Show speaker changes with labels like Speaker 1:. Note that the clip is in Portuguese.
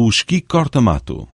Speaker 1: O esqui corta-mato.